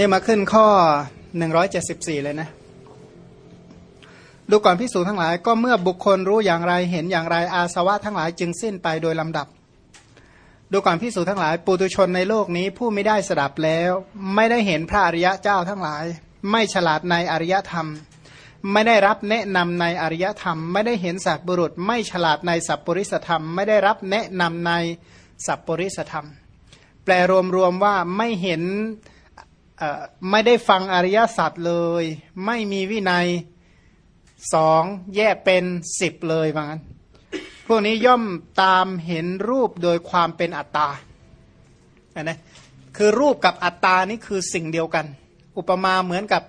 นี่มาขึ้นข้อ 174 เลยนะ ดูก่อนพิสูจทั้งหลาย ก็เมื่อบุคคลรู้อย่างไรเห็นอย่างไรอาสวะทั้งหลายจึงสิ้นไปโดยลำดับ ดูก่อนพิสูจทั้งหลาย ปุตุชนในโลกนี้ผู้ไม่ได้สดับแล้ว ไม่ได้เห็นพระอริยะเจ้าทั้งหลาย ไม่ฉลาดในอริยธรรม ไม่ได้รับแนะนำในอริยธรรม ไม่ได้เห็นสัตบุรุษ ไม่ฉลาดในสัพปริสธรรม ไม่ได้รับแนะนำในสัพปริสธรรม แปลรวมๆว่าไม่เห็น ไม่ได้ฟังอริยสัจเลย ไม่มีวินัยสองแยกเป็นสิบเลยว่างั้น พวกนี้ย่อมตามเห็นรูปโดยความเป็นอัตตานะคือรูปกับอัตตานี่คือสิ่งเดียวกัน อุปมาเหมือนกับ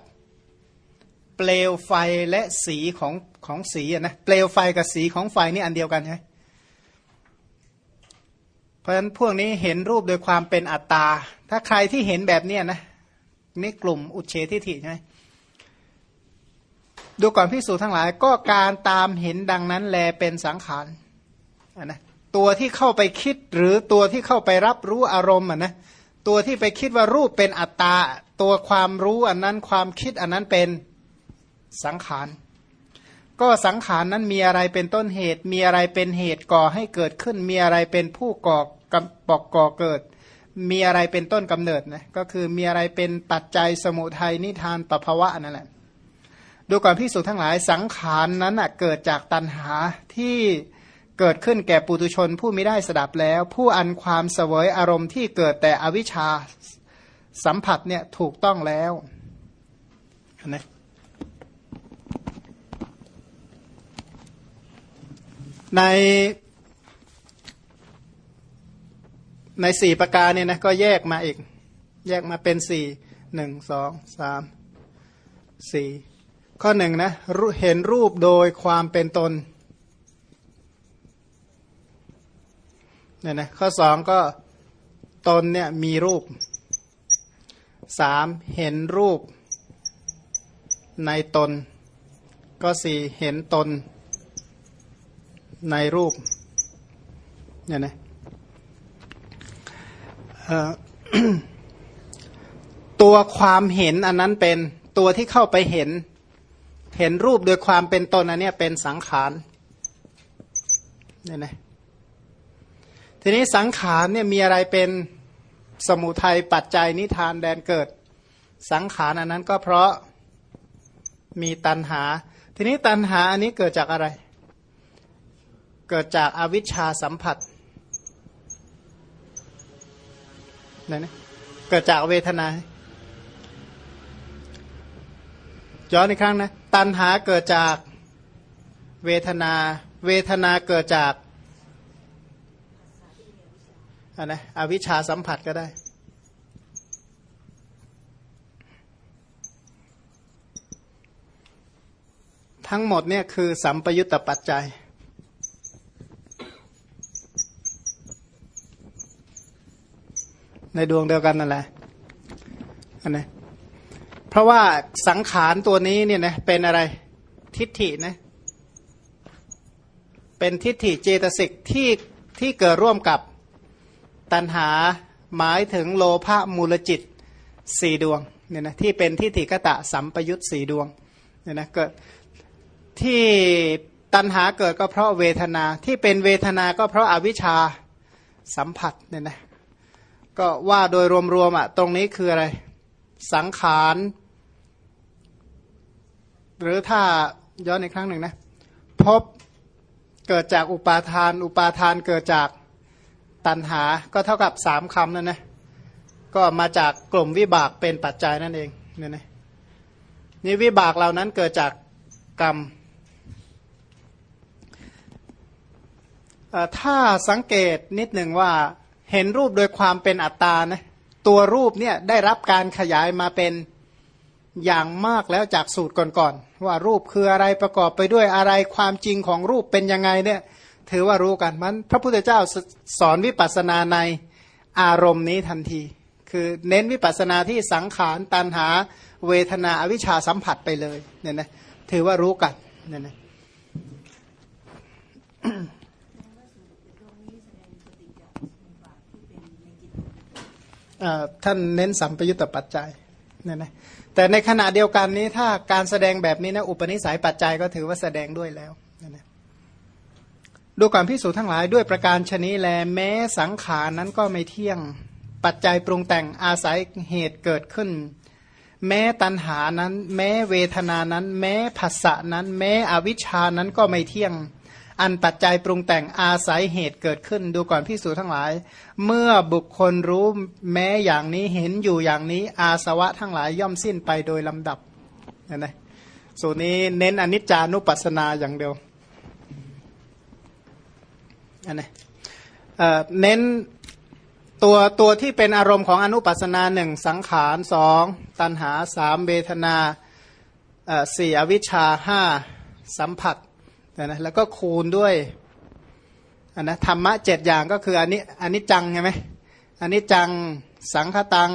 เปลวไฟและสีของของสีนะเปลวไฟกับสีของไฟนี่อันเดียวกันใช่เพราะฉะนั้นพวกนี้เห็นรูปโดยความเป็นอัตตา ถ้าใครที่เห็นแบบนี้นะ นี่กลุ่มอุเฉทิฐิใช่ไหมดูก่อนพิสูจทั้งหลายก็การตามเห็นดังนั้นแลเป็นสังขารนะตัวที่เข้าไปคิดหรือตัวที่เข้าไปรับรู้อารมณ์อะนะตัวที่ไปคิดว่ารูปเป็นอัตตา ตัวความรู้อันนั้นความคิดอันนั้นเป็นสังขาร ก็สังขารนั้นมีอะไรเป็นต้นเหตุ มีอะไรเป็นเหตุก่อให้เกิดขึ้น มีอะไรเป็นผู้ก่อกปอกก่อเกิด มีอะไรเป็นต้นกำเนิดนะก็คือมีอะไรเป็นปัจจัยสมุทัยนิทานปภาวะนั่นแหละดูก่อนพิสูจน์ทั้งหลายสังขารนนั้นเกิดจากตัณหาที่เกิดขึ้นแก่ปุตุชนผู้ไม่ได้สดับแล้ว ผู้อันความเสวยอารมณ์ที่เกิดแต่อวิชชาสัมผัสเนี่ยถูกต้องแล้วนะใน ในสี่ประการเนี่ยนะก็แยกมาอีก แยกมาเป็นสี่หนึ่งสองสามสี่ข้อหนึ่งนะเห็นรูปโดยความเป็นตนเนี่ยนะข้อสองก็ตนเนี่ยมีรูปสามเห็นรูปในตน ก็สี่เห็นตนในรูปเนี่ยนะ ตัวความเห็นอันนั้นเป็นตัวที่เข้าไปเห็น เห็นรูปโดยความเป็นตนอันนี้เป็นสังขารเนี่ยนะทีนี้สังขารเนี่ยมีอะไรเป็นสมุทัยปัจจัยนิทานแดนเกิด สังขารอันนั้นก็เพราะมีตันหา ทีนี้ตันหาอันนี้เกิดจากอะไร เกิดจากอวิชชาสัมผัส นะนะเกิดจากเวทนาย้อนอีกครั้งนะตัณหาเกิดจากเวทนา เวทนาเกิดจากอันนะอวิชชาสัมผัสก็ได้ ทั้งหมดเนี่ยคือสัมปยุตตปัจจัย ในดวงเดียวกันนั่นแหละอันนี้เพราะว่าสังขารตัวนี้เนี่ยนะเป็นอะไรทิฏฐินะเป็นทิฏฐิเจตสิกที่ที่เกิดร่วมกับตัณหาหมายถึงโลภะมูลจิตสี่ดวงเนี่ยนะที่เป็นทิฏฐิกตะสัมปยุตสี่ดวงเนี่ยนะเกิดที่ตัณหาเกิดก็เพราะเวทนาที่เป็นเวทนาก็เพราะอาวิชชาสัมผัสเนี่ยนะ ก็ว่าโดยรวมๆอะตรงนี้คืออะไร สังขาร หรือถ้าย้อนอีกครั้งหนึ่งนะพบเกิดจากอุปาทาน อุปาทานเกิดจากตัณหา ก็เท่ากับสามคำนั่นนะก็มาจากกลุ่มวิบากเป็นปัจจัยนั่นเองเนี่ยนะนี่วิบากเหล่านั้นเกิดจากกรรมถ้าสังเกตนิดหนึ่งว่า เห็นรูปโดยความเป็นอัตตานะตัวรูปเนี่ยได้รับการขยายมาเป็นอย่างมากแล้วจากสูตรก่อนๆว่ารูปคืออะไรประกอบไปด้วยอะไรความจริงของรูปเป็นยังไงเนี่ยถือว่ารู้กันมันพระพุทธเจ้าสอนวิปัสสนาในอารมณ์นี้ทันที คือเน้นวิปัสสนาที่สังขารตันหาเวทนาอวิชชาสัมผัสไปเลยเนี่ยนะถือว่ารู้กันเนี่ยนะ ท่านเน้นสัมปยุตตปัจจัยเนี่ยนะแต่ในขณะเดียวกันนี้ถ้าการแสดงแบบนี้นะอุปนิสัยปัจจัยก็ถือว่าแสดงด้วยแล้วเนี่ยนะดูก่อนพิสูจน์ทั้งหลายด้วยประการชนีแลแม้สังขารนั้นก็ไม่เที่ยงปัจจัยปรุงแต่งอาศัยเหตุเกิดขึ้น แม้ตัณหานั้น แม้เวทนานั้น แม้ภาษะนั้น แม้อวิชานั้นก็ไม่เที่ยง อันปัจจัยปรุงแต่งอาศัยเหตุเกิดขึ้น ดูก่อนพิสูจทั้งหลาย เมื่อบุคคลรู้แม้อย่างนี้เห็นอยู่อย่างนี้ อาสวะทั้งหลายย่อมสิ้นไปโดยลำดับเห็นไหมสูตรนี้เน้นอนิจจานุปัสสนาอย่างเดียวอันนี้เน้นตัวตัวที่เป็นอารมณ์ของอนุปัสนาหนึ่งสังขารสองตัณหาสามเวทนาสี่อวิชชาห้าสัมผัส นะแล้วก็คูณด้วยอันนะธรรมะเจ็ดอย่างก็คืออันนี้อันนี้จังใช่ไหมอันนี้จังสังคตัง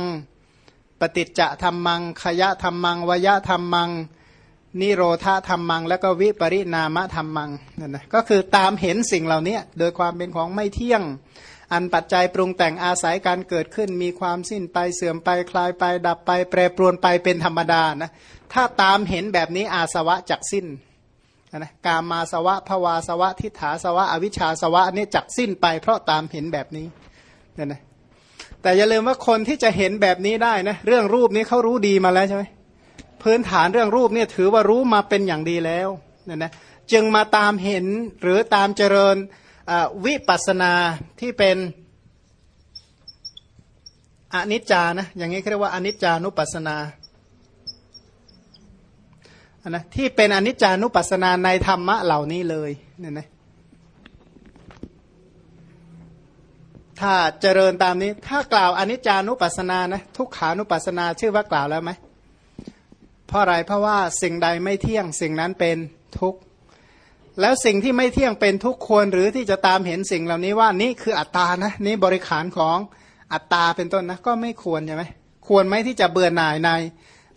ปฏิจจะธรรมังขยะธรรมังวยะธรรมัง นิโรธาธรรมัง แล้วก็วิปริณามะธรรมังนั่นนะก็คือตามเห็นสิ่งเหล่านี้โดยความเป็นของไม่เที่ยง อันปัจจัยปรุงแต่งอาศัยการเกิดขึ้น มีความสิ้นไปเสื่อมไปคลายไป ดับไป แปรปรวนไปเป็นธรรมดานะถ้าตามเห็นแบบนี้อาสวะจักสิ้น นะกามาสวะภวาสวะ ทิฏฐาสวะ อวิชชาสวะนี่จักสิ้นไปเพราะตามเห็นแบบนี้เนี่ยนะแต่อย่าลืมว่าคนที่จะเห็นแบบนี้ได้นะเรื่องรูปนี้เขารู้ดีมาแล้วใช่ไหมพื้นฐานเรื่องรูปเนี่ยถือว่ารู้มาเป็นอย่างดีแล้วเนี่ยนะจึงมาตามเห็นหรือตามเจริญวิปัสนาที่เป็นอนิจจานะอย่างนี้เรียกว่าอนิจจานุปัสนา นะที่เป็นอนิจจานุปัสสนาในธรรมะเหล่านี้เลยเนี่ยนะถ้าเจริญตามนี้ ถ้ากล่าวอนิจจานุปัสสนานะทุกขานุปัสสนาชื่อว่ากล่าวแล้วไหมเพราะอะไรเพราะว่าสิ่งใดไม่เที่ยงสิ่งนั้นเป็นทุกข์แล้วสิ่งที่ไม่เที่ยงเป็นทุกข์ควรหรือที่จะตามเห็นสิ่งเหล่านี้ว่านี่คืออัตตานะนี่บริขารของอัตตาเป็นต้นนะก็ไม่ควรใช่ไหมควรไหมที่จะเบื่อหน่ายใน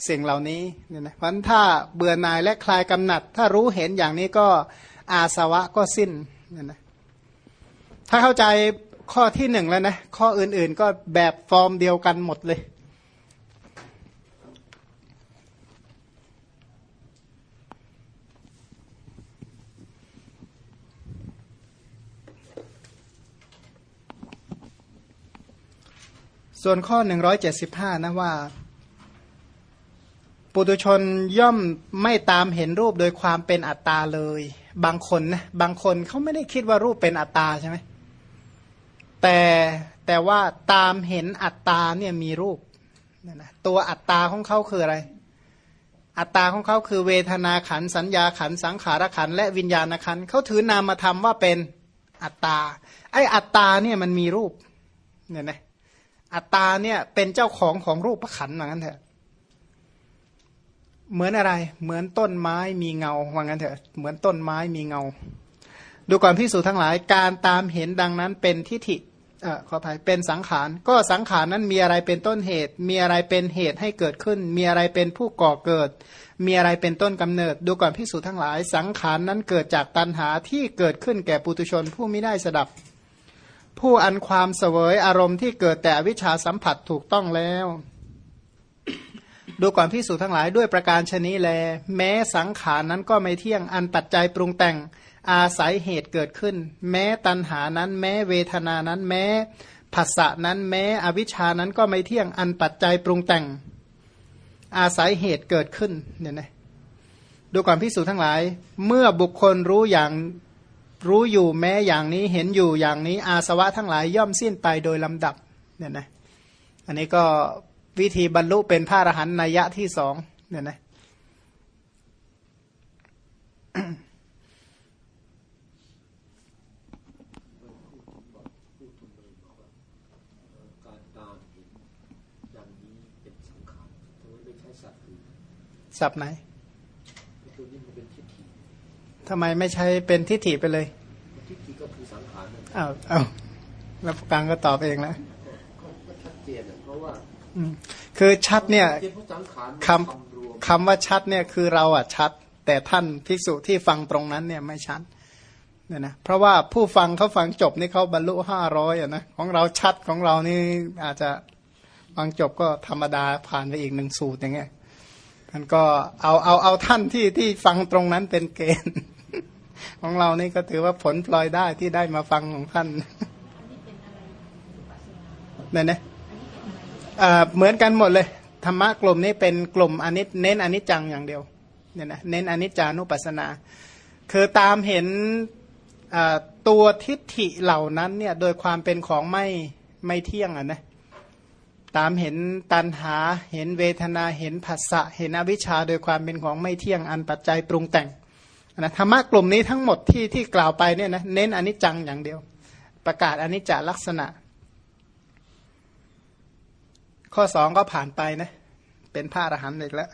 สิ่งเหล่านี้เนี่ยนะเพราะถ้าเบื่อหน่ายและคลายกำหนัด ถ้ารู้เห็นอย่างนี้ก็อาสวะก็สิ้นเนี่ยนะถ้าเข้าใจข้อที่หนึ่งแล้วนะ ข้ออื่นๆก็แบบฟอร์มเดียวกันหมดเลย ส่วนข้อ 175 นะว่า ปุตุชนย่อมไม่ตามเห็นรูปโดยความเป็นอัตตาเลย บางคนนะบางคนเขาไม่ได้คิดว่ารูปเป็นอัตตาใช่ไหมแต่แต่ว่าตามเห็นอัตตาเนี่ยมีรูปนะนะตัวอัตตาของเขาคืออะไร อัตตาของเขาคือเวทนาขันสัญญาขันสังขารขันและวิญญาณขันเขาถือนามธรรมว่าเป็นอัตตา ไออัตตาเนี่ยมันมีรูปเนี่ยนะอัตตาเนี่ยเป็นเจ้าของของรูปขันว่างั้นเถอะ เหมือนอะไร เหมือนต้นไม้มีเงาว่างั้นเถอะ เหมือนต้นไม้มีเงา ดูก่อนพิสูจทั้งหลาย การตามเห็นดังนั้นเป็นทิฏฐิเอ่อขออภัยเป็นสังขาร ก็สังขารนั้นมีอะไรเป็นต้นเหตุ มีอะไรเป็นเหตุให้เกิดขึ้น มีอะไรเป็นผู้ก่อเกิด มีอะไรเป็นต้นกำเนิด ดูก่อนพิสูจทั้งหลาย สังขารนั้นเกิดจากตัณหาที่เกิดขึ้นแก่ปุตุชนผู้ไม่ได้สดับ ผู้อันความเสวยอารมณ์ที่เกิดแต่วิชาสัมผัสถูกต้องแล้ว ดูก่อนพิสูจทั้งหลายด้วยประการชนี้แล แม้สังขารนั้นก็ไม่เที่ยงอันปัจจัยปรุงแต่งอาศัยเหตุเกิดขึ้น แม้ตัณหานั้น แม้เวทนานั้น แม้ผัสสะนั้น แม้อวิชานั้นก็ไม่เที่ยงอันปัจจัยปรุงแต่ง อาศัยเหตุเกิดขึ้นเนี่ยนะดูก่อนพิสูจทั้งหลาย เมื่อบุคคลรู้อย่างรู้อยู่แม้อย่างนี้เห็นอยู่อย่างนี้อาสวะทั้งหลายย่อมสิ้นไปโดยลำดับเนี่ยนะอันนี้ก็ วิธีบรรลุเป็นพระอรหันต์นัยยะที่สองเนี่ยนะสับไหนทำไมไม่ใช้เป็นทิฏฐิไปเลยทิฏฐิก็คือสังขารอ้าวอ้าวแล้วกลางก็ตอบเองแล้วก็ชัดเจนเพราะว่า คือชัดเนี่ยคำคำว่าชัดเนี่ยคือเราอะชัด แต่ท่านภิกษุที่ฟังตรงนั้นเนี่ยไม่ชัดเนี่ยนะเพราะว่าผู้ฟังเขาฟังจบนี่เขาบรรลุห้าร้อยอะนะของเราชัดของเรานี่อาจจะบฟังจบก็ธรรมดาผ่านไปอีกหนึ่งสูตรอย่างเงี้ยมันก็เอาเอาเอาท่านที่ที่ฟังตรงนั้นเป็นเกณฑ์ ของเรานี่ก็ถือว่าผลพลอยได้ที่ได้มาฟังของท่านเนี่ยนะ เหมือนกันหมดเลย ธรรมะกลุ่มนี้เป็นกลุ่มอนิจเน้นอนิจจังอย่างเดียวเนี่ยนะเน้นอนิจจานุปัสสนา คือตามเห็นตัวทิฏฐิเหล่านั้นเนี่ยโดยความเป็นของไม่ไม่เที่ยงอะนะตามเห็นตันหาเห็นเวทนาเห็นผัสสะเห็นอวิชชาโดยความเป็นของไม่เที่ยงอันปัจจัยปรุงแต่งนะธรรมะกลุ่มนี้ทั้งหมดที่ที่กล่าวไปเนี่ยนะเน้นอนิจจังอย่างเดียว ประกาศอนิจจลักษณะ ข้อสองก็ผ่านไปนะ เป็นพระอรหันต์อีกแล้ว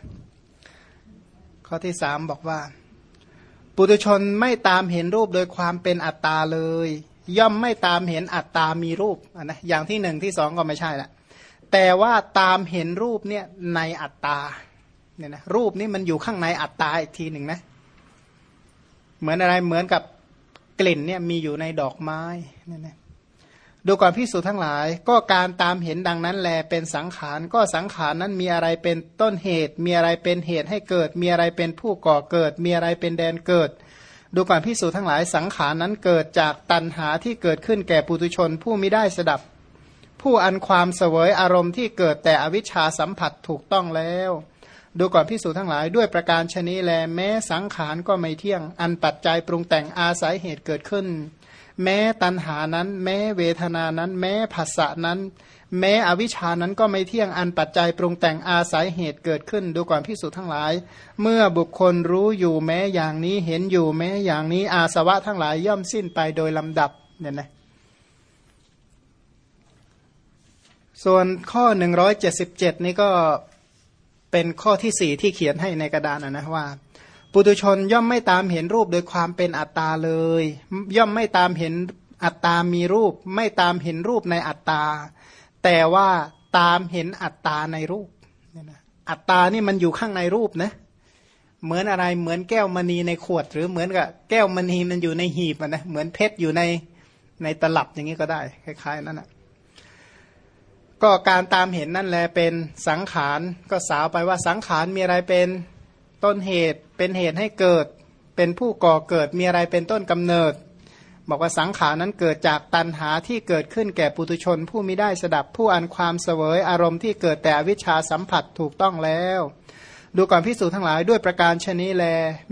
ข้อที่สามบอกว่า ปุถุชนไม่ตามเห็นรูปโดยความเป็นอัตตาเลย ย่อมไม่ตามเห็นอัตตามีรูปนะอย่างที่หนึ่งที่สองก็ไม่ใช่ละแต่ว่าตามเห็นรูปเนี่ยในอัตตาเนี่ยนะรูปนี้มันอยู่ข้างในอัตตาอีกทีหนึ่งนะ เหมือนอะไรเหมือนกับกลิ่นเนี่ยมีอยู่ในดอกไม้เนี่ยนะ ดูก่อนพิสูจทั้งหลาย ก็การตามเห็นดังนั้นแลเป็นสังขาร ก็สังขารนั้นมีอะไรเป็นต้นเหตุ มีอะไรเป็นเหตุให้เกิด มีอะไรเป็นผู้ก่อเกิด มีอะไรเป็นแดนเกิด ดูก่อนพิสูจทั้งหลาย สังขารนั้นเกิดจากตัณหาที่เกิดขึ้นแก่ปุตุชนผู้ไม่ได้สดับ ผู้อันความเสวยอารมณ์ที่เกิดแต่อวิชชาสัมผัสถูกต้องแล้ว ดูก่อนพิสูจทั้งหลายด้วยประการชนีแลแม้สังขารก็ไม่เที่ยง อันปัจจัยปรุงแต่งอาศัยเหตุเกิดขึ้น แม้ตัณหานั้น แม้เวทนานั้น แม้ผัสสะนั้น แม้อวิชานั้นก็ไม่เที่ยงอันปัจจัยปรุงแต่งอาศัยเหตุเกิดขึ้นดูก่อนพิสูจทั้งหลาย เมื่อบุคคลรู้อยู่แม้อย่างนี้เห็นอยู่แม้อย่างนี้อาสวะทั้งหลายย่อมสิ้นไปโดยลำดับเนี่ยนะส่วนข้อ 177 นี่ก็เป็นข้อที่สี่ที่เขียนให้ในกระดานนะว่า ปุตุชนย่อมไม่ตามเห็นรูปโดยความเป็นอัตตาเลย ย่อมไม่ตามเห็นอัตตามีรูป ไม่ตามเห็นรูปในอัตตา แต่ว่าตามเห็นอัตตาในรูปอัตตานี่มันอยู่ข้างในรูปนะเหมือนอะไรเหมือนแก้วมณีในขวด หรือเหมือนกับแก้วมณีมันอยู่ในหีบนะเหมือนเพชรอยู่ในในตลับอย่างนี้ก็ได้ คล้ายๆนั่นแหะก็การตามเห็นนั่นแหละเป็นสังขารก็สาวไปว่าสังขารมีอะไรเป็น ต้นเหตุเป็นเหตุให้เกิด เป็นผู้ก่อเกิดมีอะไรเป็นต้นกำเนิด บอกว่าสังขารนั้นเกิดจากตัณหาที่เกิดขึ้นแก่ปุตุชน ผู้มิได้สดับผู้อันความเสวยอารมณ์ที่เกิดแต่วิชาสัมผัสถูกต้องแล้ว ดูก่อนพิสูจน์ทั้งหลายด้วยประการชนิแล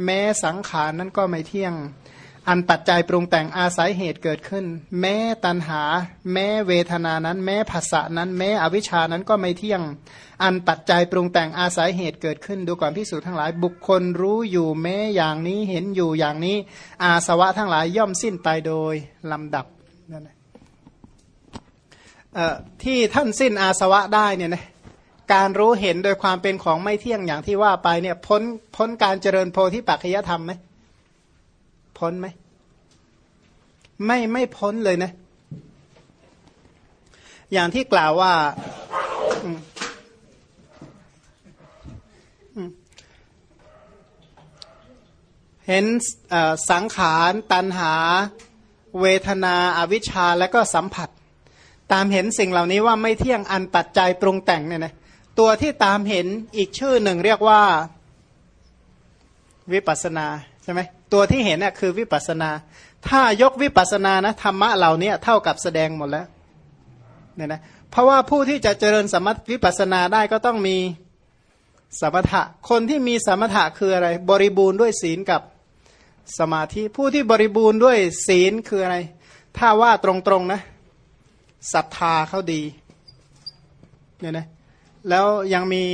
แม้สังขารนั้นก็ไม่เที่ยง อันปัจจัยปรุงแต่งอาศัยเหตุเกิดขึ้น แม้ตัณหา แม้เวทนานั้น แม้ภาษะนั้น แม้อวิชานั้นก็ไม่เที่ยง อันปัจจัยปรุงแต่งอาศัยเหตุเกิดขึ้น ดูก่อนพิสูจน์ทั้งหลาย บุคคลรู้อยู่แม้อย่างนี้เห็นอยู่อย่างนี้ อาสวะทั้งหลายย่อมสิ้นไปโดยลำดับนั่นแหละที่ท่านสิ้นอาสวะได้เนี่ยนะการรู้เห็นโดยความเป็นของไม่เที่ยงอย่างที่ว่าไปเนี่ยพ้นพ้นการเจริญโพธิปัจจยธรรมไหม พ้นไหม ไม่ไม่พ้นเลยนะ อย่างที่กล่าวว่าเห็นสังขารตันหา เวทนาอาวิชชาและก็สัมผัส ตามเห็นสิ่งเหล่านี้ว่าไม่เที่ยงอันปัจจัยปรุงแต่งเนี่ยนะตัวที่ตามเห็นอีกชื่อหนึ่งเรียกว่า วิปัสนา ใช่ไหมตัวที่เห็นน่ะคือวิปัสนา ถ้ายกวิปัสนานะธรรมะเหล่านี้เท่ากับแสดงหมดแล้วเนี่ยนะเพราะว่าผู้ที่จะเจริญสมถวิปัสนาได้ก็ต้องมีสมถะ คนที่มีสมถะคืออะไร บริบูรณ์ด้วยศีลกับสมาธิผู้ที่บริบูรณ์ด้วยศีลคืออะไร ถ้าว่าตรงๆนะศรัทธาเขาดีเนี่ยนะแล้วยังมี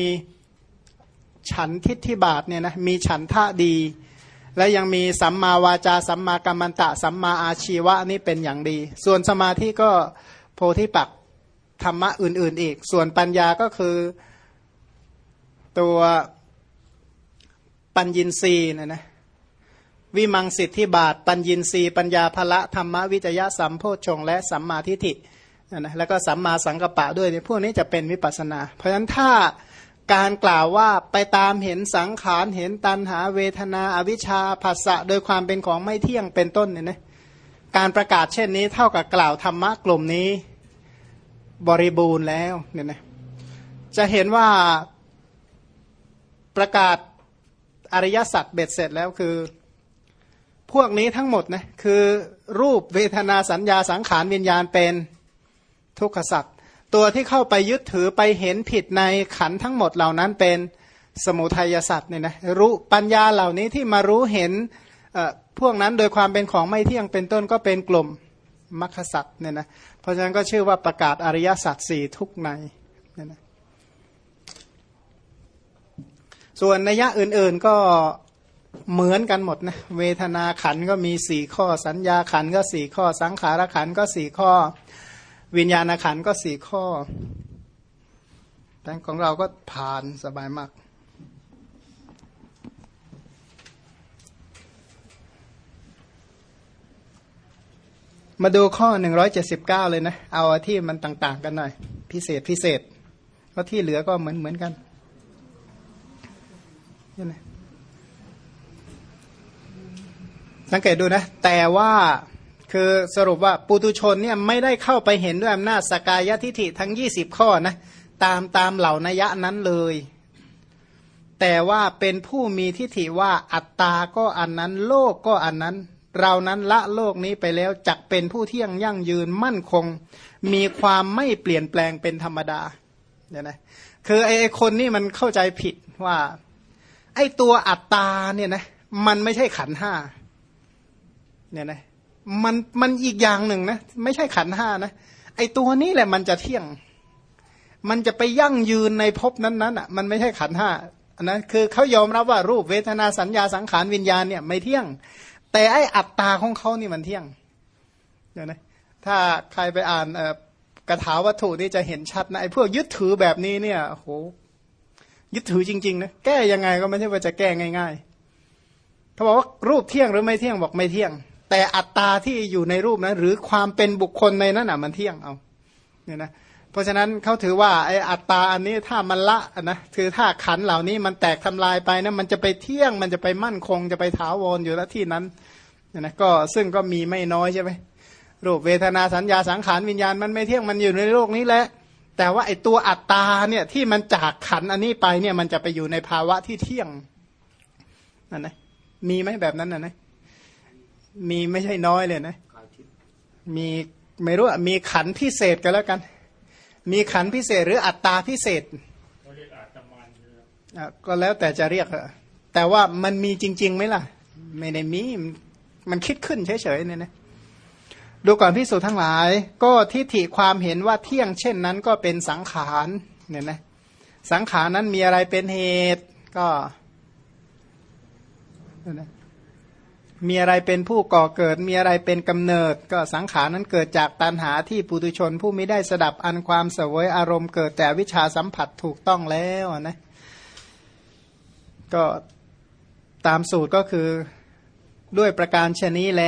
ฉันทิฏฐิบาทเนี่ยนะมีฉันทะดี และยังมีสัมมาวาจาสัมมากัมมันตะ สัมมาอาชีวะนี่เป็นอย่างดี ส่วนสมาธิก็โพธิปักธรรมะอื่น ๆ อีก ส่วนปัญญาก็คือตัวปัญญินรีนะนะวิมังสิทธิบาท ปัญญินรีปัญญาภละธรรมวิจยะสัมโพชงและสัมมาทิฏฐินะแล้วก็สัมมาสังกปะด้วยพวกนี้จะเป็นวิปัสนา เพราะฉะนั้นถ้า การกล่าวว่าไปตามเห็นสังขารเห็นตันหาเวทนาอวิชชาภาษะโดยความเป็นของไม่เที่ยงเป็นต้นเนี่ยนะการประกาศเช่นนี้เท่ากับกล่าวธรรมะกลุ่มนี้ บริบูรณ์แล้วเนี่ยนะจะเห็นว่าประกาศอริยสัจเบ็ดเสร็จแล้วคือ พวกนี้ทั้งหมดนะคือรูปเวทนาสัญญาสังขารวิญญาณเป็นทุกขสัจ ตัวที่เข้าไปยึดถือไปเห็นผิดในขันทั้งหมดเหล่านั้นเป็นสมุทัยสัตว์เนี่ยนะรู้ปัญญาเหล่านี้ที่มารู้เห็นพวกนั้นโดยความเป็นของไม่เที่ยงเป็นต้นก็เป็นกลุ่มมรรคสัตว์เนี่ยนะเพราะฉะนั้นก็ชื่อว่าประกาศอริยสัจสี่ทุกในเนี่ยนะส่วนนัยยะอื่นๆก็เหมือนกันหมดนะเวทนาขันก็มีสี่ข้อสัญญาขันก็สี่ข้อสังขารขันก็สี่ข้อ วิญญาณขันก็สี่ข้อแต่ของเราก็ผ่านสบายมาก มาดูข้อ 179 เลยนะ เอาที่มันต่าง ๆ กันหน่อย พิเศษพิเศษเพราะที่เหลือก็เหมือนเหมือนกันสังเกตดูนะ แต่ว่า คือสรุปว่าปุตุชนเนี่ยไม่ได้เข้าไปเห็นด้วยอำนาจสกายทิฐิทั้ง 20 ข้อนะตามตามเหล่านยะนั้นเลย แต่ว่าเป็นผู้มีทิฐิว่าอัตตาก็อันนั้นโลกก็อันนั้น เรานั้นละโลกนี้ไปแล้วจักเป็นผู้เที่ยงยั่งยืนมั่นคง มีความไม่เปลี่ยนแปลงเป็นธรรมดาเนี่ยนะคือไอ้คนนี่มันเข้าใจผิดว่า ไอ้ตัวอัตตาเนี่ยนะมันไม่ใช่ขันห้าเนี่ยนะ มันมันอีกอย่างหนึ่งนะ ไม่ใช่ขันห้านะไอตัวนี้แหละมันจะเที่ยง มันจะไปยั่งยืนในภพนั้นๆอะ มันไม่ใช่ขันห้าอันนั้นคือเขายอมรับว่ารูปเวทนาสัญญาสังขารวิญญาณเนี่ยไม่เที่ยง แต่ไออัตตาของเขานี่มันเที่ยงเดี๋ยวนะถ้าใครไปอ่านกระถาวัตถุนี่จะเห็นชัดนะไอพวกยึดถือแบบนี้เนี่ยโหยึดถือจริงๆนะแก้ยังไงก็ไม่ใช่ว่าจะแก้ง่าย ๆ เขาบอกว่ารูปเที่ยงหรือไม่เที่ยงบอกไม่เที่ยง แต่อัตตาที่อยู่ในรูปนั้นหรือความเป็นบุคคลในนั้นอะมันเที่ยงเอาเนี่ยนะเพราะฉะนั้นเขาถือว่าไอ้อัตตาอันนี้ถ้ามันละนะคือถ้าขันเหล่านี้มันแตกทำลายไปนะมันจะไปเที่ยงมันจะไปมั่นคงจะไปถาวรอยู่แล้วที่นั้นเนี่ยนะก็ซึ่งก็มีไม่น้อยใช่ไหมรูปเวทนาสัญญาสังขารวิญญาณมันไม่เที่ยงมันอยู่ในโลกนี้แหละแต่ว่าไอ้ตัวอัตตาเนี่ยที่มันจากขันอันนี้ไปเนี่ยมันจะไปอยู่ในภาวะที่เที่ยงนั่นนะมีไหมแบบนั้นนะนะ มีไม่ใช่น้อยเลยนะ มีไม่รู้มีขันพิเศษกันแล้วกัน มีขันพิเศษหรืออัตตาพิเศษก็แล้วแต่จะเรียก แต่ว่ามันมีจริงๆไหมล่ะ ไม่ได้มี มันคิดขึ้นเฉยๆเนี่ยนะดูก่อนพิสูจน์ทั้งหลาย ก็ทิฏฐิความเห็นว่าเที่ยงเช่นนั้นก็เป็นสังขารเนี่ยนะสังขารนั้นมีอะไรเป็นเหตุก็นะ มีอะไรเป็นผู้ก่อเกิด มีอะไรเป็นกำเนิด ก็สังขารนั้นเกิดจากตัณหาที่ปุตุชน ผู้ไม่ได้สดับอันความเสวยอารมณ์เกิดแต่วิชาสัมผัสถูกต้องแล้วนะก็ตามสูตรก็คือด้วยประการชนี้แล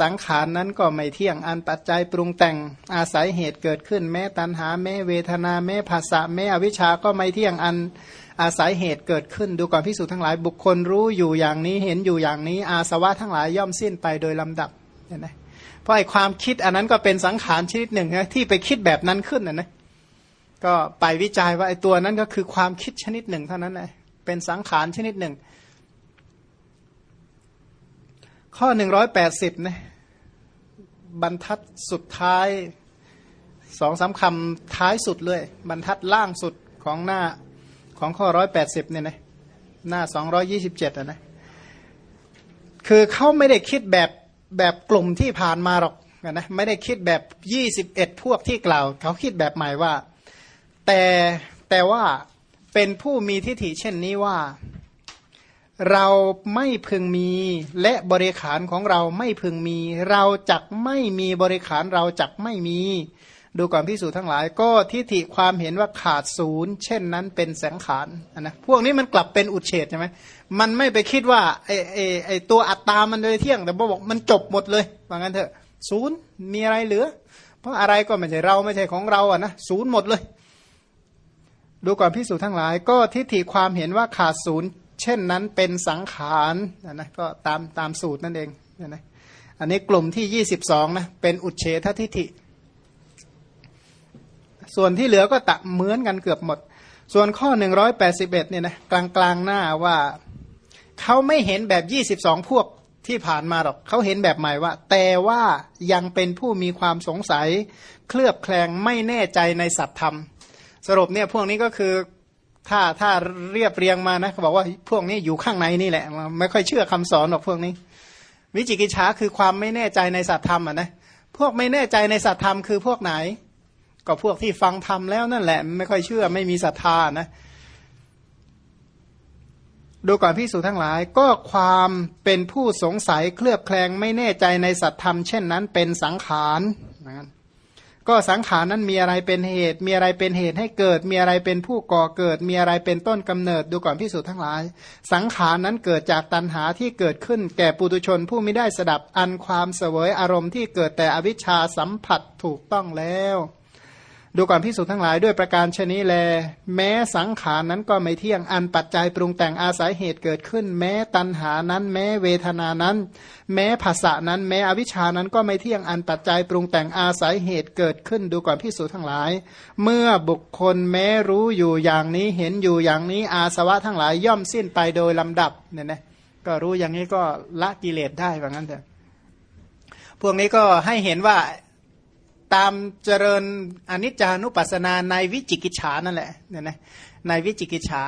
สังขารนั้นก็ไม่เที่ยงอันปัจจัยปรุงแต่งอาศัยเหตุเกิดขึ้น แม้ตัณหาแม้เวทนาแม้ภาษาแม้อวิชาก็ไม่เที่ยงอัน อาศัยเหตุเกิดขึ้นดูก่อนพิสูจน์ทั้งหลายบุคคลรู้อยู่อย่างนี้เห็นอยู่อย่างนี้ อาสวะทั้งหลายย่อมสิ้นไปโดยลำดับเห็นไหมเพราะไอ้ความคิดอันนั้นก็เป็นสังขารชนิดหนึ่งนะที่ไปคิดแบบนั้นขึ้นนะนะก็ไปวิจัยว่าไอ้ตัวนั้นก็คือความคิดชนิดหนึ่งเท่านั้นแหละเป็นสังขารชนิดหนึ่ง ข้อหนึ่งร้อยแปดสิบนะบรรทัดสุดท้ายสองสาคำท้ายสุดเลย บรรทัดล่างสุดของหน้า ของข้อร้อยแปดสิบเนี่ยนะหน้าสองร้อยี่สิบเจ็ดนะคือเขาไม่ได้คิดแบบแบบกลุ่มที่ผ่านมาหรอกนะไม่ได้คิดแบบยี่สิบเอ็ดพวกที่กล่าว เขาคิดแบบใหม่ว่า แต่แต่ว่าเป็นผู้มีทิฏฐิเช่นนี้ว่า เราไม่พึงมีและบริขารของเราไม่พึงมี เราจักไม่มีบริขารเราจักไม่มี ดูก่อนพิสูจทั้งหลาย ก็ทิฏฐิความเห็นว่าขาดศูนย์ เช่นนั้นเป็นแสงขารนะพวกนี้มันกลับเป็นอุเฉดใช่ไหมมันไม่ไปคิดว่าไอไอไอตัวอัตตามันเลยเที่ยง แต่บอกมันจบหมดเลยว่างั้นเถอะศูนย์มีอะไรเหลือ เพราะอะไรก็ไม่ใช่เราไม่ใช่ของเราอะนะศูนย์หมดเลย ดูก่อนพิสูจทั้งหลาย ก็ทิฏฐิความเห็นว่าขาดศูนย์ เช่นนั้นเป็นสังขารนะนะก็ตามตามสูตรนั่นเองนะอันนี้กลุ่มที่ยี่สิบสองนะเป็นอุเฉททิฏฐิ ส่วนที่เหลือก็ตะเหมือนกันเกือบหมด ส่วนข้อ 181เนี่ยนะกลางกลางๆหน้าว่าเขาไม่เห็นแบบ 22 พวกที่ผ่านมาหรอกเขาเห็นแบบใหม่ว่า แต่ว่ายังเป็นผู้มีความสงสัย เคลือบแคลงไม่แน่ใจในสัตธรรม สรุปเนี่ยพวกนี้ก็คือถ้าถ้าเรียบเรียงมานะเขาบอกว่าพวกนี้อยู่ข้างในนี่แหละ ไม่ค่อยเชื่อคำสอนหรอกพวกนี้ วิจิกิจฉาคือความไม่แน่ใจในสัตธรรมอะนะพวกไม่แน่ใจในสัตธรรมคือพวกไหน ก็พวกที่ฟังธรรมแล้วนั่นแหละ ไม่ค่อยเชื่อไม่มีศรัทธานะ ดูก่อนพิสูจทั้งหลาย ก็ความเป็นผู้สงสัยเคลือบแคลงไม่แน่ใจในสัตธรรม เช่นนั้นเป็นสังขารนะก็สังขารนั้นมีอะไรเป็นเหตุ มีอะไรเป็นเหตุให้เกิด มีอะไรเป็นผู้ก่อเกิด มีอะไรเป็นต้นกำเนิด ดูก่อนพิสูจน์ทั้งหลาย สังขารนั้นเกิดจากตัณหาที่เกิดขึ้น แก่ปุตุชนผู้ไม่ได้สดับอันความเสวยอารมณ์ที่เกิดแต่อวิชชาสัมผัสถูกต้องแล้ว ดูก่อนพิสูจน์ทั้งหลายด้วยประการชนี้แล แม้สังขารนั้นก็ไม่เที่ยงอันปัจจัยปรุงแต่งอาศัยเหตุเกิดขึ้น แม้ตัณหานั้น แม้เวทนานั้น แม้ภาษานั้น แม้อวิชานั้นก็ไม่เที่ยงอันปัจจัยปรุงแต่งอาศัยเหตุเกิดขึ้น ดูก่อนพิสูจน์ทั้งหลาย เมื่อบุคคลแม้รู้อยู่อย่างนี้เห็นอยู่อย่างนี้อาสวะทั้งหลายย่อมสิ้นไปโดยลำดับเนี่ยนะก็รู้อย่างนี้ก็ละกิเลสได้ว่างั้นเถอะพวกนี้ก็ให้เห็นว่า ตามเจริญอนิจจานุปัสสนาในวิจิกิจฉานั่นแหละเนี่ยนะในวิจิกิจฉา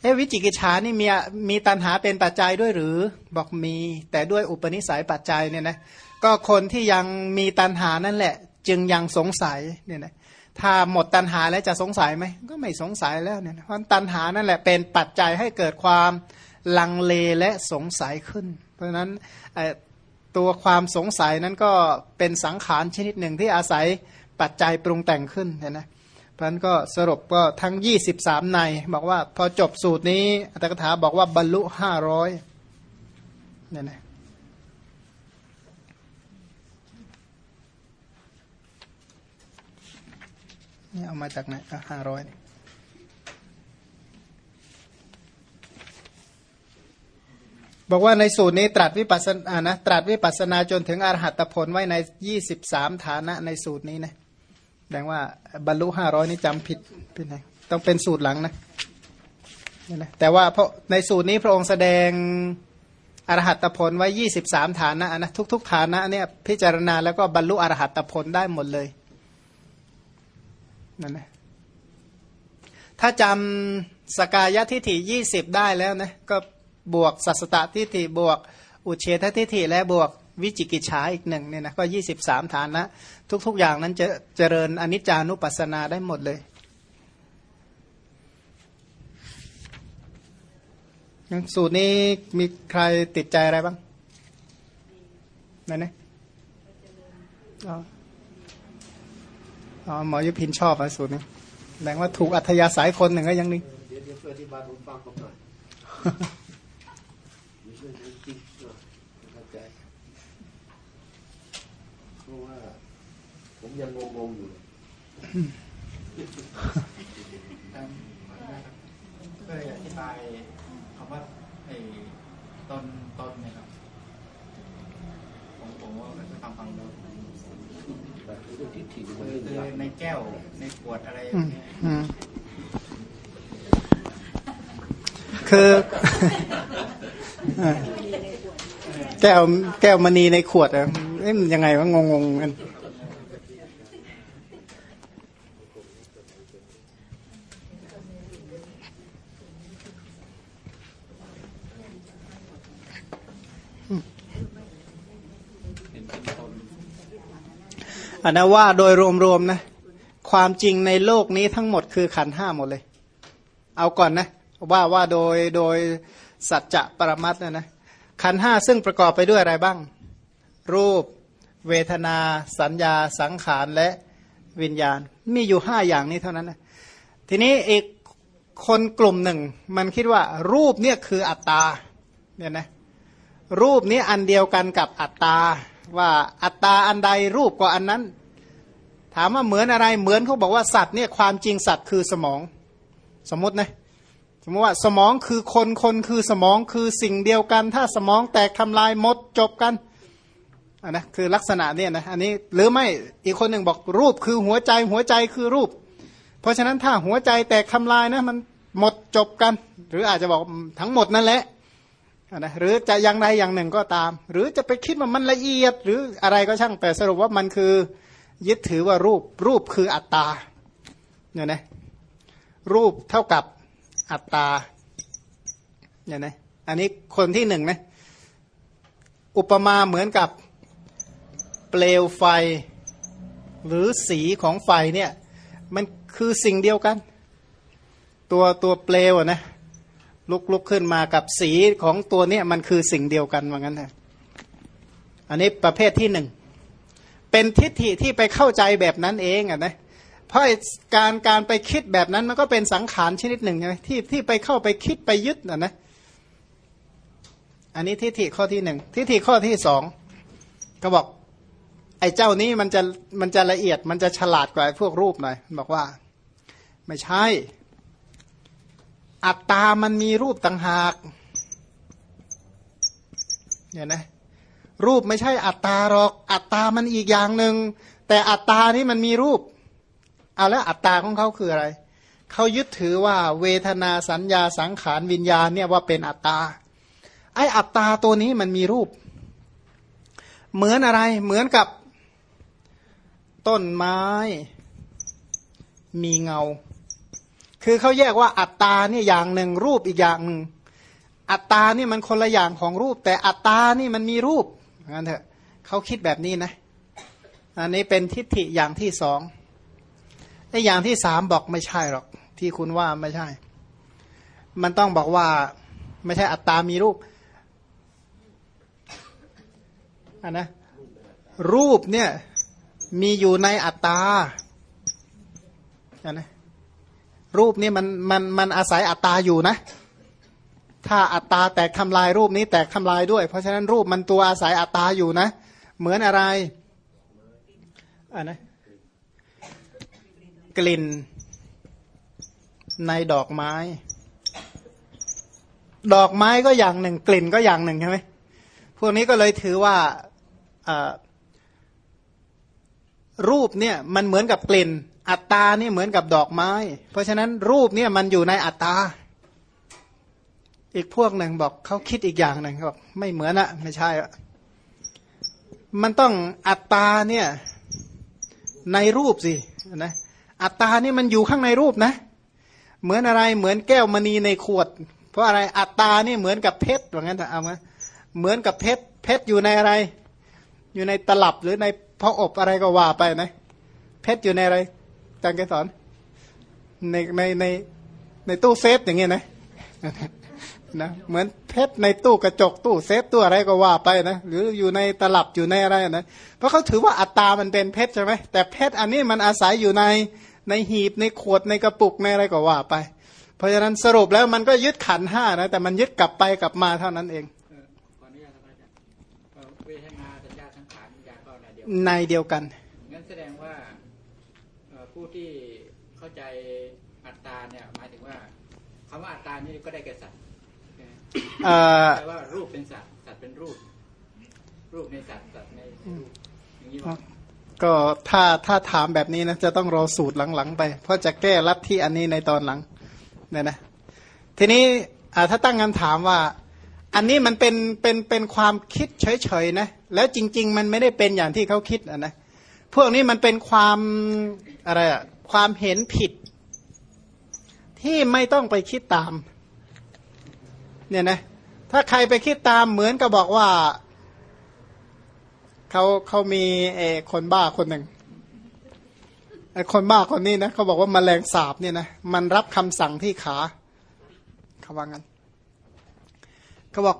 เอ้วิจิกิจฉานี่มีมีตัณหาเป็นปัจจัยด้วยหรือบอกมีแต่ด้วยอุปนิสัยปัจจัยเนี่ยนะก็คนที่ยังมีตัณหานั่นแหละ จึงยังสงสัยเนี่ยนะถ้าหมดตัณหาแล้วจะสงสัยไหมก็ไม่สงสัยแล้วเนี่ยเพราะตัณหานั่นแหละเป็นปัจจัยให้เกิดความลังเลและสงสัยขึ้น เพราะฉะนั้น ตัวความสงสัยนั้นก็เป็นสังขารชนิดหนึ่งที่อาศัยปัจจัยปรุงแต่งขึ้นเห็นไหมเพราะนั้นก็สรุปก็ทั้ง 23 ใน บอกว่าพอจบสูตรนี้อัตถกถาบอกว่าบรรลุห้าร้อยเนี่ยนะนี่เอามาจากไหนห้าร้อย บอกว่าในสูตรนี้ตรัสวิปัสนานะตรัสวิปัสนาจนถึงอรหัตผลไว้ในยี่สิบสามฐานะในสูตรนี้นะแสดงว่าบรรลุห้าร้อยนี่จำผิดเป็นไงต้องเป็นสูตรหลังนะนี่นะแต่ว่าเพราะในสูตรนี้พระองค์แสดงอรหัตผลไว้ยี่สิบสามฐานะนะทุก ๆ ฐานะเนี่ยพิจารณาแล้วก็บรรลุอรหัตผลได้หมดเลยนั่นนะถ้าจำสกายทิฏฐิยี่สิบได้แล้วนะก็ บวกสัสตตทิฏฐิบวก อุเฉททิฏฐิและบวกวิจิกิจฉาอีกหนึ่งเนี่ยนะก็ยี่สิบสามฐานนะ ทุก ๆ อย่างนั้นจะเจริญอนิจจานุปัสสนาได้หมดเลยสูตรนี้มีใครติดใจอะไรบ้างนั่นนะอ๋อหมอยุพินชอบอะสูตรนี้แสดงว่าถูกอัธยาศัยคนหนึ่งก็ยังนึงเดี๋ยวเดี๋ยวอธิบายผมฟังก่อนหน่อย ผมยังงงๆอยู่ก็เลยอธิบายคำว่าไอ้ต้นต้นเนี่ยครับผมผมว่าจะฟังฟังดูคือในแก้วในขวดอะไรอย่างเงี้ยคือแก้วแก้วมณีในขวดอะเอ๊ะยังไงวะงงๆกัน อันนั้นว่าโดยรวมๆนะ ความจริงในโลกนี้ทั้งหมดคือขันห้าหมดเลย เอาก่อนนะ ว่าว่าโดยโดยสัจจะปรมัตนะนะขันห้าซึ่งประกอบไปด้วยอะไรบ้าง รูป เวทนา สัญญา สังขารและวิญญาณ มีอยู่ห้าอย่างนี้เท่านั้นนะทีนี้อีกคนกลุ่มหนึ่ง มันคิดว่ารูปเนี่ยคืออัตตาเนี่ยนะรูปนี้อันเดียวกันกับอัตตา ว่าอัตตาอันใดรูปก็อันนั้น ถามว่าเหมือนอะไรเหมือนเขาบอกว่าสัตว์เนี่ยความจริงสัตว์คือสมอง สมมตินะสมมติว่าสมองคือคนคนคือสมองคือสิ่งเดียวกัน ถ้าสมองแตกทำลายหมดจบกันอันนะคือลักษณะเนี่ยนะอันนี้หรือไม่อีกคนหนึ่งบอกรูปคือหัวใจหัวใจคือรูป เพราะฉะนั้นถ้าหัวใจแตกทำลายนะมันหมดจบกัน หรืออาจจะบอกทั้งหมดนั่นแหละ นะหรือจะอย่างใดอย่างหนึ่งก็ตาม หรือจะไปคิดว่ามันละเอียด หรืออะไรก็ช่างแต่สรุปว่ามันคือ ยึดถือว่ารูปรูปคืออัตตาเนี่ยนะรูปเท่ากับอัตตาเนี่ยนะอันนี้คนที่หนึ่งนะอุปมาเหมือนกับเปลวไฟ หรือสีของไฟเนี่ยมันคือสิ่งเดียวกัน ตัวตัวเปลวนะ ลุกลุกขึ้นมากับสีของตัวเนี้ยมันคือสิ่งเดียวกันว่างั้นนะอันนี้ประเภทที่หนึ่งเป็นทิฏฐิที่ไปเข้าใจแบบนั้นเองอะนะเพราะการการไปคิดแบบนั้นมันก็เป็นสังขารชนิดหนึ่งใช่ไหมที่ที่ไปเข้าไปคิดไปยึดอะนะอันนี้ทิฏฐิข้อที่หนึ่งทิฏฐิข้อที่สองก็บอก ไอ้เจ้านี้มันจะมันจะละเอียดมันจะฉลาดกว่าพวกรูปหน่อยบอกว่า ไม่ใช่ อัตตามันมีรูปต่างหากเนี่ยนะรูปไม่ใช่อัตตาหรอก อัตตามันอีกอย่างหนึ่งแต่อัตตานี้มันมีรูปเอาแล้วอัตตาของเขาคืออะไรเขายึดถือว่าเวทนาสัญญาสังขารวิญญาณเนี่ยว่าเป็นอัตตาไออัตตาตัวนี้มันมีรูป เหมือนอะไรเหมือนกับต้นไม้ มีเงา คือเขาแยกว่าอัตตาเนี่ยอย่างหนึ่งรูปอีกอย่างหนึ่งอัตตานี่มันคนละอย่างของรูป แต่อัตตานี่มันมีรูปงั้นเถอะเขาคิดแบบนี้นะ อันนี้เป็นทิฏฐิอย่างที่สองไอ้อย่างที่สามบอกไม่ใช่หรอก ที่คุณว่าไม่ใช่ มันต้องบอกว่าไม่ใช่อัตตามีรูปอันนะรูปเนี่ยมีอยู่ในอัตตาอันนะ รูปนี่มันมันมันอาศัยอัตตาอยู่นะ ถ้าอัตตาแตกทำลายรูปนี้แตกทำลายด้วย เพราะฉะนั้นรูปมันตัวอาศัยอัตตาอยู่นะ เหมือนอะไรอันนะกลิ่นในดอกไม้ ดอกไม้ก็อย่างหนึ่ง กลิ่นก็อย่างหนึ่งใช่ไหมพวกนี้ก็เลยถือว่ารูปเนี่ยมันเหมือนกับกลิ่น อัตตาเนี่ยเหมือนกับดอกไม้ เพราะฉะนั้นรูปเนี่ยมันอยู่ในอัตตา อีกพวกหนึ่งบอกเขาคิดอีกอย่างหนึ่งบอกไม่เหมือนอะไม่ใช่อะมันต้องอัตตาเนี่ยในรูปสินะอัตตานี่มันอยู่ข้างในรูปนะ เหมือนอะไรเหมือนแก้วมณีในขวด เพราะอะไรอัตตานี่เหมือนกับเพชรว่างั้นแต่เอามาเหมือนกับเพชรเพชรอยู่ในอะไร อยู่ในตลับหรือในพออบอะไรก็ว่าไปนะ เพชรอยู่ในอะไร จังแกสอนในในในในตู้เซฟอย่างเงี้ยนะนะเหมือนเพชรในตู้กระจกตู้เซฟตู้อะไรก็ว่าไปนะหรืออยู่ในตลับอยู่ในอะไรนะเพราะเขาถือว่าอัตตามันเป็นเพชรใช่ไหมแต่เพชรอันนี้มันอาศัยอยู่ในในหีบในขวดในกระปุกในอะไรก็ว่าไป เพราะฉะนั้นสรุปแล้วมันก็ยึดขันห้านะแต่มันยึดกลับไปกลับมาเท่านั้นเองในเดียวกัน งั้นแสดงว่าผู้ที่ เข้าใจอัตตาเนี่ยหมายถึงว่าคำว่าอัตตานี่ก็ได้แก่สัตว์แต่ว่ารูปเป็นสัตว์สัตว์เป็นรูป รูปในสัตว์สัตว์ในรูปอย่างนี้ว่าก็ถ้าถ้าถามแบบนี้นะจะต้องรอสูตรหลังๆไป เพราะจะแก้ลัทธิอันนี้ในตอนหลังเนี่ยนะ ทีนี้ถ้าตั้งคำถามว่า อันนี้มันเป็นเป็นเป็นความคิดเฉยๆนะแล้วจริง ๆ มันไม่ได้เป็นอย่างที่เขาคิดนะพวกนี้มันเป็นความอะไรอะ ความเห็นผิด ที่ไม่ต้องไปคิดตาม เนี่ยนะ ถ้าใครไปคิดตามเหมือนกับบอกว่าเขาเขามีเอคนบ้าคนหนึ่งไอคนบ้าคนนี้นะเขาบอกว่ามาแมลงสาบเนี่ยนะมันรับคำสั่งที่ขาเขาว่างั้นเขาบอก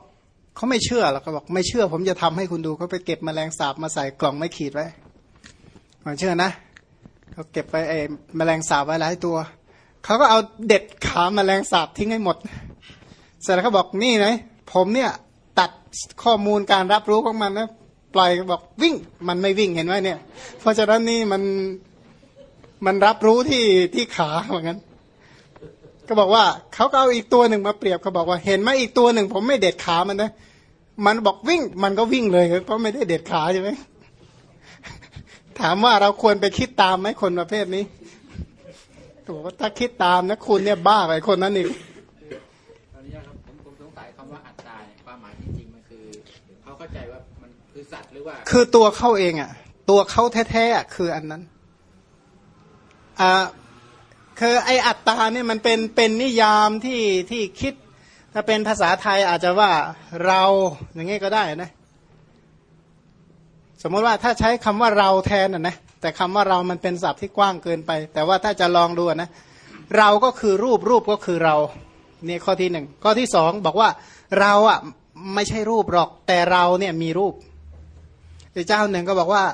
เขาไม่เชื่อหรอกเขาบอกไม่เชื่อ ผมจะทำให้คุณดูเขาไปเก็บมแมลงสาบมาใส่กล่องไม่ขีดไว้ผมเชื่อนะ เขาเก็บไปไอ้แมลงสาบไว้หลายตัว เขาก็เอาเด็ดขาแมลงสาบทิ้งให้หมดเสร็จแล้วเขาบอกนี่ไงผมเนี่ยตัดข้อมูลการรับรู้ของมันนะปล่อยบอกวิ่งมันไม่วิ่งเห็นไหมเนี่ย เพราะฉะนั้นนี่มันมันรับรู้ที่ที่ขาเหมือนกันก็บอกว่าเขาก็เอาอีกตัวหนึ่งมาเปรียบเขาบอกว่าเห็นไหมอีกตัวหนึ่ง ผมไม่เด็ดขามันนะมันบอกวิ่งมันก็วิ่งเลยเพราะไม่ได้เด็ดขาใช่ไหม ถามว่าเราควรไปคิดตามไหมคนประเภทนี้ก็บอกว่าถ้าคิดตามนะคุณเนี่ยบ้าไปคนนั้นอีกตอนนี้ครับผมผมสงสัยคำว่าอัตตาเนี่ยความหมายจริงๆมันคือเขาเข้าใจว่ามันคือสัตว์หรือว่า คือตัวเขาเองอะ ตัวเขาแท้ๆอะคืออันนั้นอ่าคือไออัตตาเนี่ยมันเป็นเป็นนิยามที่ที่คิด ถ้าเป็นภาษาไทยอาจจะว่าเราอย่างงี้ก็ได้นะ สมมติว่าถ้าใช้คำว่าเราแทนอะนะแต่คำว่าเรามันเป็นศัพท์ที่กว้างเกินไป แต่ว่าถ้าจะลองดูนะเราก็คือรูปรูปก็คือเราเนี่ยข้อที่หนึ่งข้อที่สองบอกว่าเราอะไม่ใช่รูปหรอกแต่เราเนี่ยมีรูปอีกเจ้าหนึ่งก็บอกว่า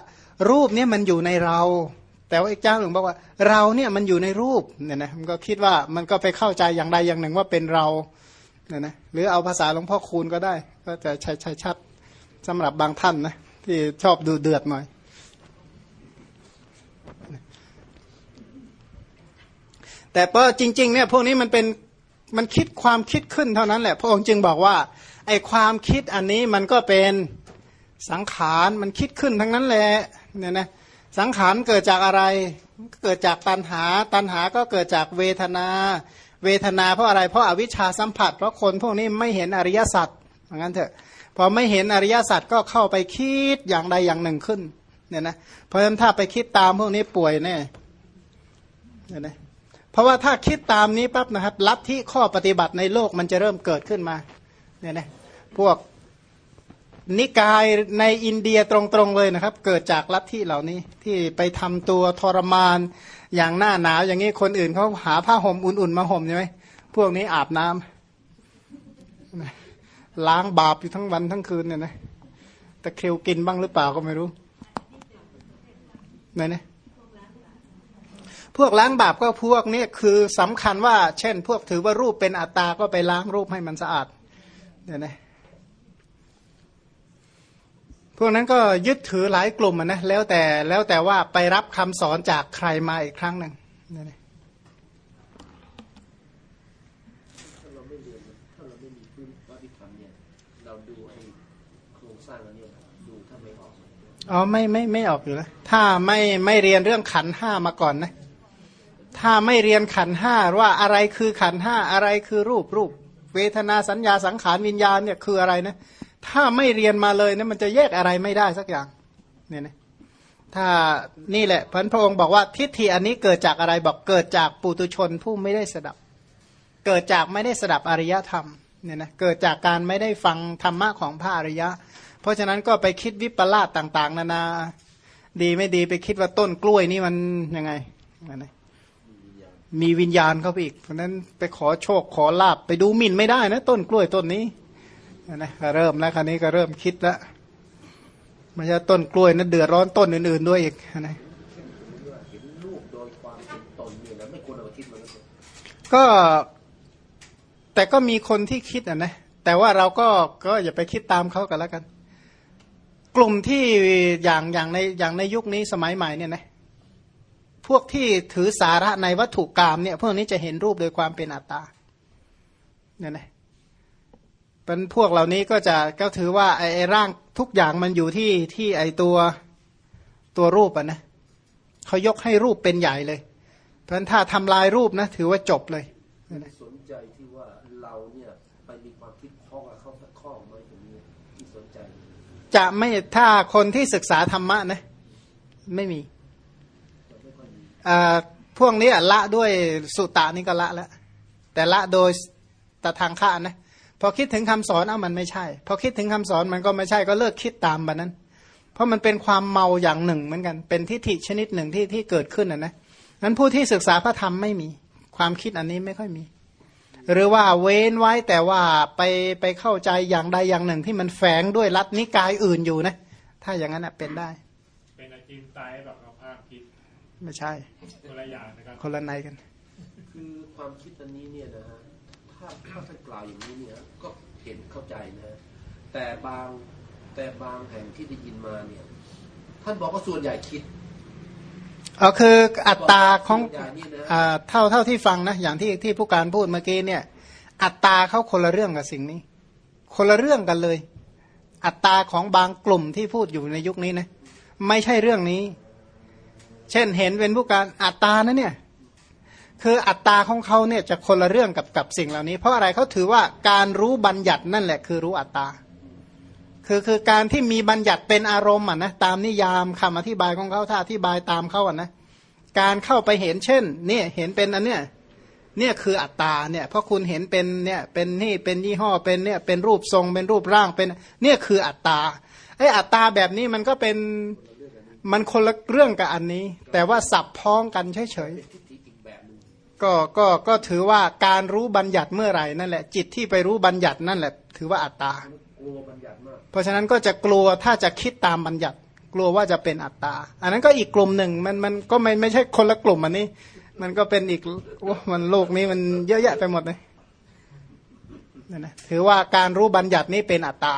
รูปเนี่ยมันอยู่ในเรา แต่ว่าอีกเจ้าหนึ่งบอกว่า เราเนี่ยมันอยู่ในรูปเนี่ยนะมันก็คิดว่ามันก็ไปเข้าใจอย่างใดอย่างหนึ่งว่าเป็นเราเนี่ยนะหรือเอาภาษาหลวงพ่อคูณก็ได้ ก็จะใช้ใช้ชัดสำหรับบางท่านนะ ที่ชอบดูเดือดหน่อย แต่พอจริง ๆ เนี่ยพวกนี้มันเป็นมันคิดความคิดขึ้นเท่านั้นแหละ พระองค์จึงบอกว่า ไอ้ความคิดอันนี้มันก็เป็นสังขารมันคิดขึ้นทั้งนั้นแหละเนี่ยนะสังขารเกิดจากอะไร เกิดจากตัณหา ตัณหาก็เกิดจากเวทนา เวทนาเพราะอะไร เพราะอาวิชชาสัมผัส เพราะคนพวกนี้ไม่เห็นอริยสัจอย่างนั้นเถอะ พอไม่เห็นอริยสัจก็เข้าไปคิดอย่างใดอย่างหนึ่งขึ้นเนี่ยนะเพราะฉะนั้นถ้าไปคิดตามพวกนี้ป่วยแน่เนี่ยนะเพราะว่าถ้าคิดตามนี้ปั๊บนะครับลัทธิข้อปฏิบัติในโลกมันจะเริ่มเกิดขึ้นมาเนี่ยนะพวกนิกายในอินเดียตรงๆเลยนะครับ เกิดจากลัทธิเหล่านี้ที่ไปทำตัวทรมานอย่างหน้าหนาวอย่างนี้คนอื่นเขาหาผ้าห่มอุ่นๆมาห่มใช่ไหมพวกนี้อาบน้ำ ล้างบาปอยู่ทั้งวันทั้งคืนเนี่ยนะแต่เคลวกินบ้างหรือเปล่าก็ไม่รู้ไหนนะพวกล้างบาปก็พวกนี้คือสำคัญว่า เช่น พวกถือว่ารูปเป็นอัตตาก็ไปล้างรูปให้มันสะอาดเนี่ยนะพวกนั้นก็ยึดถือหลายกลุ่มนะแล้วแต่แล้วแต่ว่าไปรับคำสอนจากใครมาอีกครั้งหนึ่งเนี่ยนะ ถ้าเราไม่เรียนถ้าเราไม่มีพื้นวัติธรรมเนี่ย เราดูไอ้โครงสร้างอันเนี้ยดูถ้าไม่ออก อ๋อไม่ไม่ไม่ออกอยู่แล้วถ้าไม่ไม่เรียนเรื่องขันห้ามาก่อนนะ ถ้าไม่เรียนขันห้าว่าอะไรคือขันห้าอะไรคือรูปรูป เวทนาสัญญาสังขารวิญญาณเนี่ยคืออะไรนะ ถ้าไม่เรียนมาเลยเนี่ยมันจะแยกอะไรไม่ได้สักอย่างเนี่ยนะถ้านี่แหละพันพระองค์บอกว่าทิฏฐิอันนี้เกิดจากอะไรบอกเกิดจากปุตุชนผู้ไม่ได้สดับ เกิดจากไม่ได้สดับอริยธรรมเนี่ยนะเกิดจากการไม่ได้ฟังธรรมะของพระอริยะ เพราะฉะนั้นก็ไปคิดวิปลาสต่าง ๆ นานา ดีไม่ดีไปคิดว่าต้นกล้วยนี่มันยังไงมีวิญญาณเข้าไปอีก เพราะนั้นไปขอโชคขอลาบไปดูหมิ่นไม่ได้นะ ต้นกล้วยต้นนี้นะก็เริ่มแล้วคราวนี้ก็เริ่มคิดแล้วไม่ใช่ต้นกล้วยนะเดือดร้อนต้นอื่น ๆ ด้วยอีกนะเห็นไม่ควรเอามาคิดมันก็ก็แต่ก็มีคนที่คิดอะนะแต่ว่าเราก็ก็อย่าไปคิดตามเขากันแล้วกัน กลุ่มที่อย่างอย่างในอย่างในยุคนี้สมัยใหม่เนี่ยนะพวกที่ถือสาระในวัตถุกรรมเนี่ยพวกนี้จะเห็นรูปโดยความเป็นอัตตาเนี่ยนะเป็นพวกเหล่านี้ก็จะก็ถือว่าไอ้ไอร่างทุกอย่างมันอยู่ที่ที่ไอ้ตัวตัวรูปอะนะเขายกให้รูปเป็นใหญ่เลย เพราะฉะนั้นถ้าทำลายรูปนะ ถือว่าจบเลยเนี่ยนะ จะไม่ถ้าคนที่ศึกษาธรรมะนะไม่มีจะไม่มีพวกนี้ละด้วยสุตตานี่ก็ละแล้วแต่ละโดยตะทางข้านะพอคิดถึงคำสอนเอ้ามันไม่ใช่ พอคิดถึงคำสอนมันก็ไม่ใช่ก็เลิกคิดตามแบบนั้น เพราะมันเป็นความเมาอย่างหนึ่งเหมือนกัน เป็นทิฏฐิชนิดหนึ่งที่ที่เกิดขึ้นนะนะนั้นผู้ที่ศึกษาพระธรรมไม่มี ความคิดอันนี้ไม่ค่อยมี หรือว่าเว้นไว้แต่ว่าไปไปเข้าใจอย่างใดอย่างหนึ่งที่มันแฝงด้วยลัทธินิกายอื่นอยู่นะ ถ้าอย่างนั้นนะเป็นได้ เป็นอาจินไตยแบบเอาภาพคิด ไม่ใช่ คนละอย่างนะครับคนละในกัน คือความคิดอันนี้เนี่ยนะฮะถ้าถ้าท่านกล่าวอย่างนี้เนี่ยก็เห็นเข้าใจนะฮะแต่บางแต่บางแห่งที่ได้ยินมาเนี่ย ท่านบอกว่าส่วนใหญ่คิด เอาคืออัตราของเท่าเท่าที่ฟังนะ อย่างที่ที่ผู้การพูดเมื่อกี้เนี่ย อัตราเขาคนละเรื่องกับสิ่งนี้ คนละเรื่องกันเลย อัตราของบางกลุ่มที่พูดอยู่ในยุคนี้นะไม่ใช่เรื่องนี้ เช่นเห็นเป็นผู้การอัตรานะเนี่ย คืออัตตาของเขาเนี่ยจะคนละเรื่องกับกับสิ่งเหล่านี้ เพราะอะไรเขาถือว่าการรู้บัญญัตินั่นแหละคือรู้อัตตา คือคือการที่มีบัญญัติเป็นอารมณ์อะนะตามนิยามคำอธิบายของเขาถ้าอธิบายตามเขาอะนะการเข้าไปเห็นเช่นเนี่ยเห็นเป็นอันเนี้ยเนี่ยคืออัตตาเนี่ยเพราะคุณเห็นเป็นเนี่ยเป็นนี่เป็นยี่ห้อเป็นเนี่ยเป็นรูปทรงเป็นรูปร่างเป็นเนี่ยคืออัตตาไอ้อัตตาแบบนี้มันก็เป็นมันคนละเรื่องกับอันนี้ แต่ว่าสับพ้องกันเฉยๆก็ก็ก็ถือว่าการรู้บัญญัติเมื่อไหร่นั่นแหละ จิตที่ไปรู้บัญญัตินั่นแหละ ถือว่าอัตตา เพราะฉะนั้นก็จะกลัวถ้าจะคิดตามบัญญัติ กลัวว่าจะเป็นอัตตา อันนั้นก็อีกกลุ่มหนึ่งมันมันก็ไม่ไม่ใช่คนละกลุ่มอันนี้ มันก็เป็นอีกโอ้มันโลกนี้มันเยอะแยะไปหมดเลยนี่ยนะถือว่าการรู้บัญญัตินี้เป็นอัตตา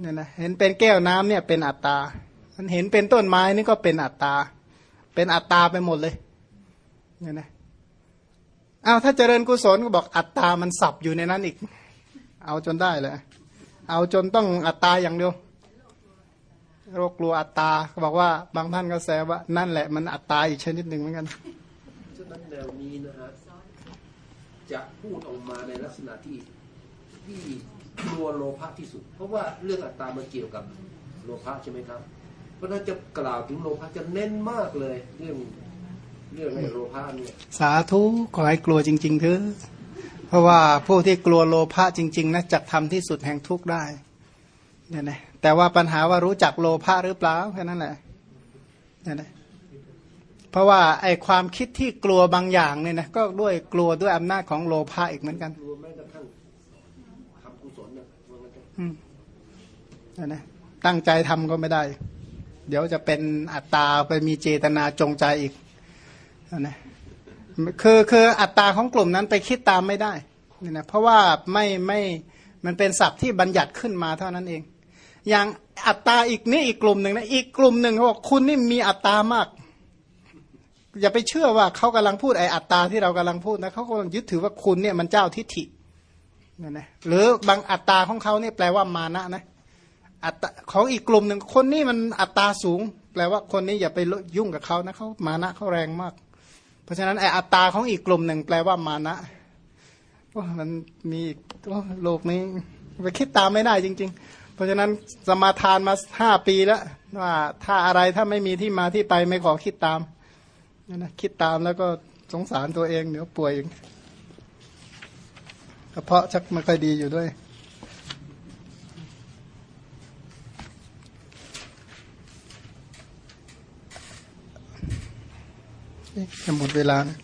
เนี่ยนะเห็นเป็นแก้วน้ำเนี่ยเป็นอัตตา มันเห็นเป็นต้นไม้นี่ก็เป็นอัตตา เป็นอัตตาไปหมดเลยเนี่ยนะอ้าวถ้าเจริญกุศลก็บอกอัตตามันสับอยู่ในนั้นอีก เอาจนได้เลยเอาจนต้องอัตตาอย่างเดียวโรคกลัวอัตตาเขาบอกว่าบางท่านก็แซวว่า นั่นแหละมันอัตตาอีกชนิดหนึ่งเหมือนกันฉะนั้นแนวนี้นะฮะจะพูดออกมาในลักษณะที่ที่กลัวโลภะที่สุด เพราะว่าเรื่องอัตตามันเกี่ยวกับโลภะใช่ไหมครับ เพราะฉะนั้นจะกล่าวถึงโลภะจะเน้นมากเลย เรื่องเรื่องในโลภะเนี่ยสาธุขอให้กลัวจริงๆเถอะ เพราะว่าผู้ที่กลัวโลภะจริง ๆนะจะทำที่สุดแห่งทุกข์ได้เนี่ยนะแต่ว่าปัญหาว่ารู้จักโลภะหรือเปล่าแค่นั้นแหละเนี่ยนะเพราะว่าไอความคิดที่กลัวบางอย่างเนี่ยนะก็ด้วยกลัวด้วยอำนาจของโลภะอีกเหมือนกันรวมแม้กระทั่งทำกุศลนะว่างั้นเถอะอืมนั่นนะตั้งใจทำก็ไม่ได้ เดี๋ยวจะเป็นอัตตาไปมีเจตนาจงใจอีกนั่นนะ คือคืออัตตาของกลุ่มนั้นไปคิดตามไม่ได้นี่นะเพราะว่าไม่ไม่มันเป็นศัพท์ที่บัญญัติขึ้นมาเท่านั้นเอง อย่างอัตตาอีกนี่อีกกลุ่มหนึ่งนะอีกกลุ่มหนึ่งเขาบอกคุณนี่มีอัตตามาก อย่าไปเชื่อว่าเขากำลังพูดไอ้อัตตาที่เรากำลังพูดนะเขากำลังยึดถือว่าคุณเนี่ยมันเจ้าทิฏฐินี่นะหรือบางอัตตาของเขาเนี่ยแปลว่ามานะนะอัตตาของอีกกลุ่มหนึ่งคนนี้มันอัตตาสูง แปลว่าคนนี้อย่าไปยุ่งกับเขานะเขามานะเขาแรงมาก เพราะฉะนั้นไออัตตาของอีกกลุ่มหนึ่งแปลว่ามานะโอ้มันมีอีกโลกนี้ไปคิดตามไม่ได้จริง ๆ เพราะฉะนั้นสมาทานมาห้าปีแล้วว่าถ้าอะไรถ้าไม่มีที่มาที่ไปไม่ขอคิดตามนี่ยนะคิดตามแล้วก็สงสารตัวเองเดี๋ยวป่วยอีกกระเพาะชักไม่ค่อยดีอยู่ด้วย เอ๊ะจะหมดเวลานะ